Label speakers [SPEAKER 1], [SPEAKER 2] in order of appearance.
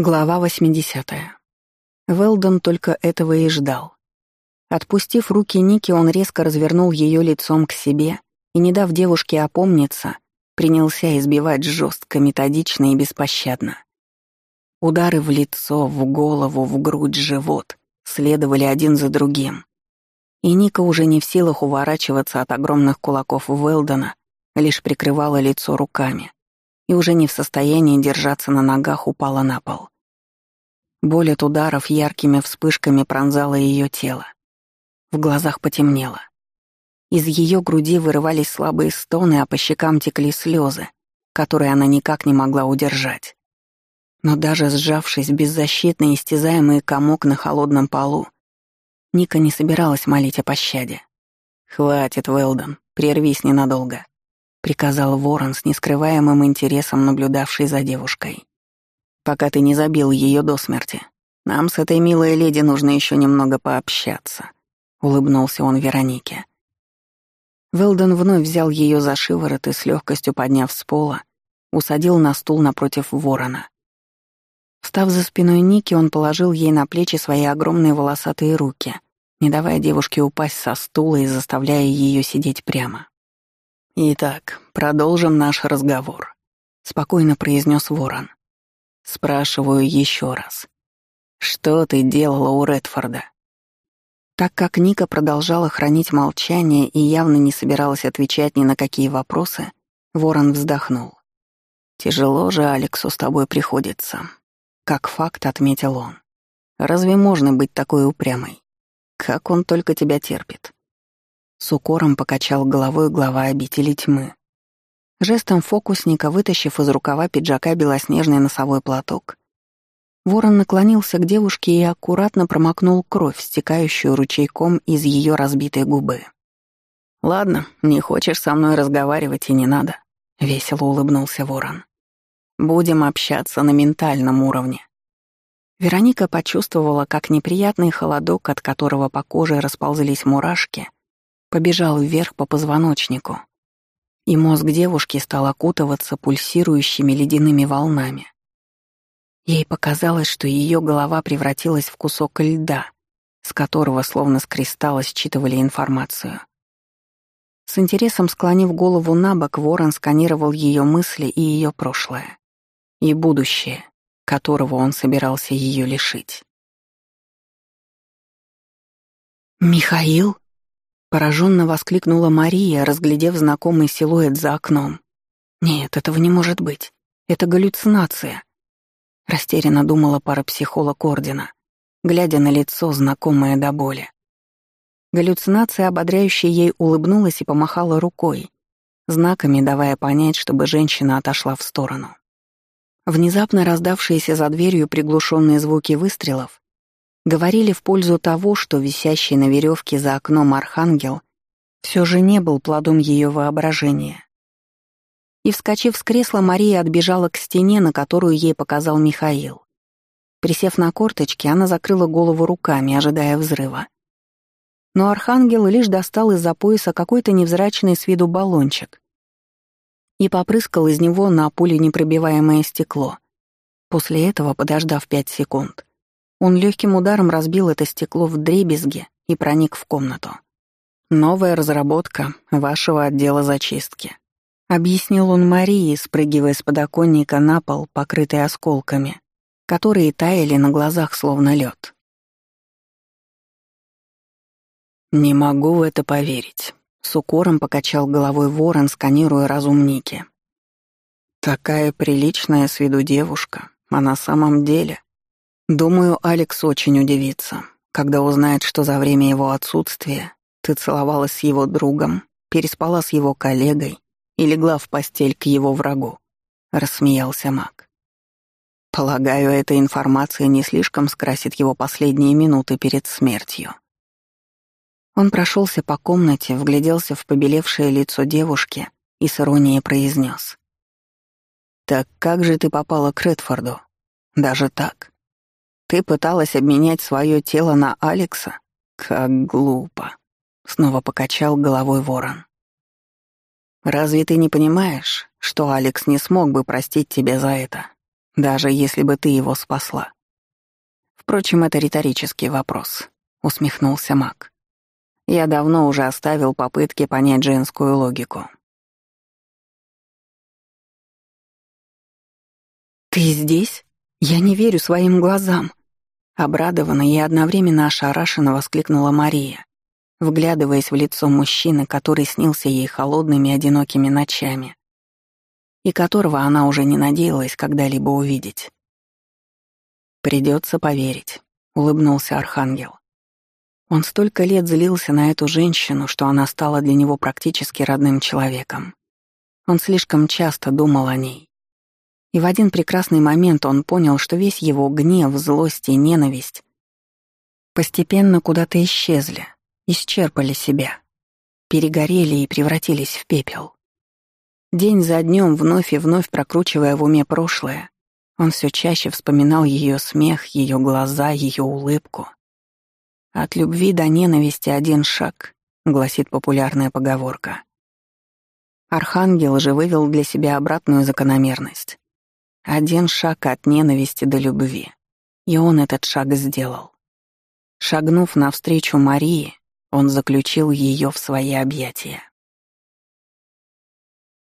[SPEAKER 1] Глава 80. Велдон только этого и ждал. Отпустив руки Ники, он резко развернул ее лицом к себе и, не дав девушке опомниться, принялся избивать жестко, методично и беспощадно. Удары в лицо, в голову, в грудь, живот следовали один за другим. И Ника уже не в силах уворачиваться от огромных кулаков Велдона, лишь прикрывала лицо руками — и уже не в состоянии держаться на ногах упала на пол. Боль от ударов яркими вспышками пронзала ее тело. В глазах потемнело. Из ее груди вырывались слабые стоны, а по щекам текли слезы, которые она никак не могла удержать. Но даже сжавшись в беззащитный истязаемый комок на холодном полу, Ника не собиралась молить о пощаде. «Хватит, Велдон, прервись ненадолго. — приказал Ворон с нескрываемым интересом, наблюдавший за девушкой. «Пока ты не забил ее до смерти. Нам с этой милой леди нужно еще немного пообщаться», — улыбнулся он Веронике. Велден вновь взял ее за шиворот и с легкостью подняв с пола, усадил на стул напротив ворона. Встав за спиной Ники, он положил ей на плечи свои огромные волосатые руки, не давая девушке упасть со стула и заставляя ее сидеть прямо. «Итак, продолжим наш разговор», — спокойно произнес Ворон. «Спрашиваю еще раз. Что ты делала у Редфорда?» Так как Ника продолжала хранить молчание и явно не собиралась отвечать ни на какие вопросы, Ворон вздохнул. «Тяжело же Алексу с тобой приходится», — как факт отметил он. «Разве можно быть такой упрямой? Как он только тебя терпит?» С укором покачал головой глава обители тьмы. Жестом фокусника, вытащив из рукава пиджака белоснежный носовой платок, ворон наклонился к девушке и аккуратно промокнул кровь, стекающую ручейком из ее разбитой губы. «Ладно, не хочешь со мной разговаривать и не надо», — весело улыбнулся ворон. «Будем общаться на ментальном уровне». Вероника почувствовала, как неприятный холодок, от которого по коже расползлись мурашки, побежал вверх по позвоночнику, и мозг девушки стал окутываться пульсирующими ледяными волнами. Ей показалось, что ее голова превратилась в кусок льда, с которого словно с кристалла считывали информацию. С интересом склонив голову на бок, Ворон сканировал ее мысли и ее прошлое, и будущее, которого он собирался ее лишить. «Михаил?» Пораженно воскликнула Мария, разглядев знакомый силуэт за окном. «Нет, этого не может быть. Это галлюцинация», — растерянно думала парапсихолог Ордена, глядя на лицо, знакомое до боли. Галлюцинация, ободряющая ей, улыбнулась и помахала рукой, знаками давая понять, чтобы женщина отошла в сторону. Внезапно раздавшиеся за дверью приглушенные звуки выстрелов говорили в пользу того, что висящий на веревке за окном архангел все же не был плодом ее воображения. И, вскочив с кресла, Мария отбежала к стене, на которую ей показал Михаил. Присев на корточки, она закрыла голову руками, ожидая взрыва. Но архангел лишь достал из-за пояса какой-то невзрачный с виду баллончик и попрыскал из него на пуленепробиваемое стекло. После этого, подождав пять секунд, он легким ударом разбил это стекло в дребезги и проник в комнату. «Новая разработка вашего отдела зачистки», — объяснил он Марии, спрыгивая с подоконника на пол, покрытый осколками, которые таяли на глазах словно лед. «Не могу в это поверить», — с укором покачал головой ворон, сканируя разум Ники. «Такая приличная с виду девушка, а на самом деле...» Думаю, Алекс очень удивится, когда узнает, что за время его отсутствия ты целовалась с его другом, переспала с его коллегой и легла в постель к его врагу», — рассмеялся Мак. «Полагаю, эта информация не слишком скрасит его последние минуты перед смертью». Он прошелся по комнате, вгляделся в побелевшее лицо девушки и с иронией произнес. «Так как же ты попала к Редфорду? Даже так?» Ты пыталась обменять свое тело на Алекса? Как глупо. Снова покачал головой ворон. Разве ты не понимаешь, что Алекс не смог бы простить тебя за это? даже если бы ты его спасла. Впрочем, это риторический вопрос, усмехнулся Мак. Я давно уже оставил попытки понять женскую логику. «Ты здесь? Я не верю своим глазам!» Обрадованно и одновременно ошарашенно воскликнула Мария, вглядываясь в лицо мужчины, который снился ей холодными одинокими ночами, и которого она уже не надеялась когда-либо увидеть. «Придется поверить», — улыбнулся Архангел. Он столько лет злился на эту женщину, что она стала для него практически родным человеком. Он слишком часто думал о ней. И в один прекрасный момент он понял, что весь его гнев, злость и ненависть постепенно куда-то исчезли, исчерпали себя, перегорели и превратились в пепел. День за днем, вновь и вновь прокручивая в уме прошлое, он все чаще вспоминал ее смех, ее глаза, ее улыбку. «От любви до ненависти один шаг», — гласит популярная поговорка. Архангел же вывел для себя обратную закономерность. Один шаг от ненависти до любви. И он этот шаг сделал. Шагнув навстречу Марии, он заключил ее в свои объятия.